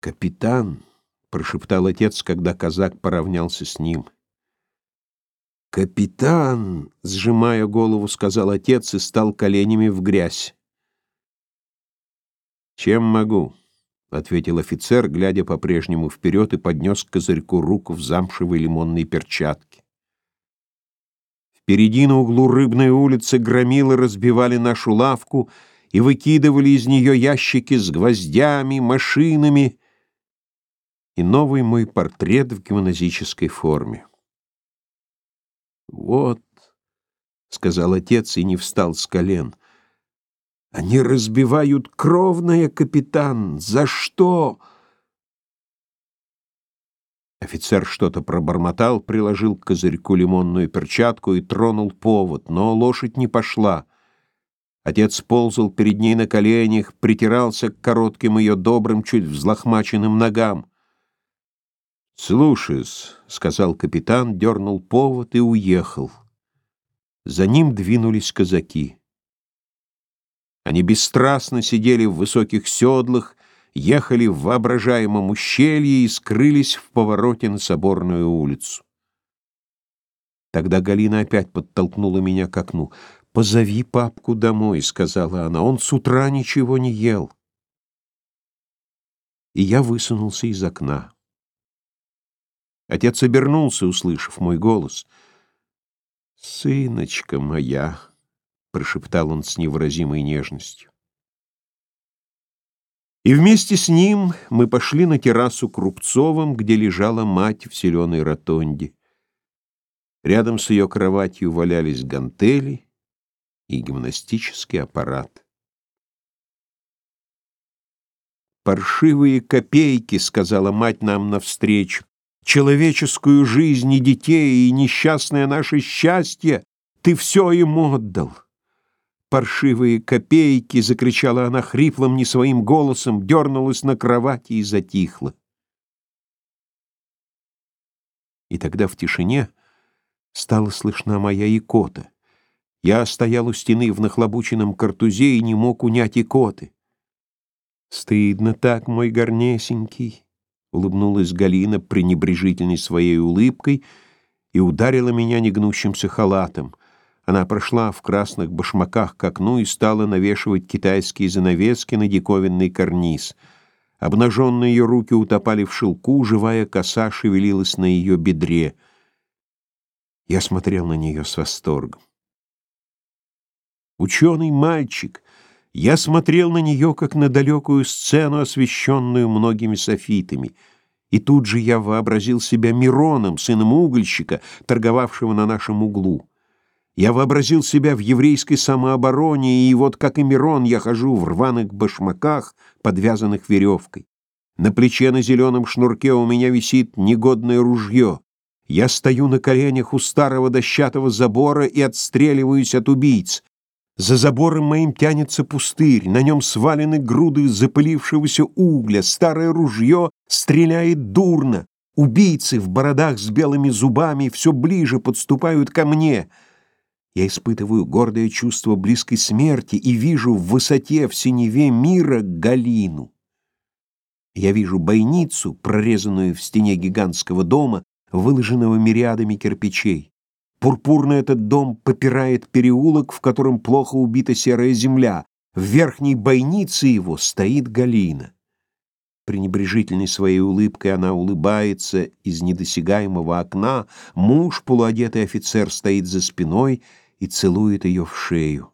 «Капитан!» — прошептал отец, когда казак поравнялся с ним. «Капитан!» — сжимая голову, сказал отец и стал коленями в грязь. «Чем могу?» — ответил офицер, глядя по-прежнему вперед и поднес к козырьку руку в замшевой лимонной перчатке. Впереди на углу рыбной улицы громилы разбивали нашу лавку и выкидывали из нее ящики с гвоздями, машинами и новый мой портрет в гимназической форме. «Вот», — сказал отец и не встал с колен, — «они разбивают кровное, капитан! За что?» Офицер что-то пробормотал, приложил к козырьку лимонную перчатку и тронул повод, но лошадь не пошла. Отец ползал перед ней на коленях, притирался к коротким ее добрым, чуть взлохмаченным ногам. «Слушаюсь», — сказал капитан, дернул повод и уехал. За ним двинулись казаки. Они бесстрастно сидели в высоких седлах, ехали в воображаемом ущелье и скрылись в повороте на Соборную улицу. Тогда Галина опять подтолкнула меня к окну. «Позови папку домой», — сказала она, — «он с утра ничего не ел». И я высунулся из окна. Отец обернулся, услышав мой голос. «Сыночка моя», — прошептал он с невыразимой нежностью. И вместе с ним мы пошли на террасу Крупцовым, где лежала мать в зеленой ротонде. Рядом с ее кроватью валялись гантели и гимнастический аппарат. «Паршивые копейки», — сказала мать нам навстречу, «человеческую жизнь и детей, и несчастное наше счастье ты все им отдал» паршивые копейки!» — закричала она хриплым, не своим голосом, дернулась на кровати и затихла. И тогда в тишине стала слышна моя икота. Я стоял у стены в нахлобученном картузе и не мог унять икоты. «Стыдно так, мой горнесенький!» — улыбнулась Галина пренебрежительной своей улыбкой и ударила меня негнущимся халатом — она прошла в красных башмаках к окну и стала навешивать китайские занавески на диковинный карниз. Обнаженные ее руки утопали в шелку, живая коса шевелилась на ее бедре. Я смотрел на нее с восторгом. Ученый мальчик, я смотрел на нее, как на далекую сцену, освещенную многими софитами. И тут же я вообразил себя Мироном, сыном угольщика, торговавшего на нашем углу. Я вообразил себя в еврейской самообороне, и вот, как и Мирон, я хожу в рваных башмаках, подвязанных веревкой. На плече на зеленом шнурке у меня висит негодное ружье. Я стою на коленях у старого дощатого забора и отстреливаюсь от убийц. За забором моим тянется пустырь, на нем свалены груды запылившегося угля, старое ружье стреляет дурно. Убийцы в бородах с белыми зубами все ближе подступают ко мне — я испытываю гордое чувство близкой смерти и вижу в высоте, в синеве мира Галину. Я вижу бойницу, прорезанную в стене гигантского дома, выложенного мириадами кирпичей. Пурпурно этот дом попирает переулок, в котором плохо убита серая земля. В верхней бойнице его стоит Галина. Пренебрежительной своей улыбкой она улыбается из недосягаемого окна, муж, полуодетый офицер, стоит за спиной и целует ее в шею.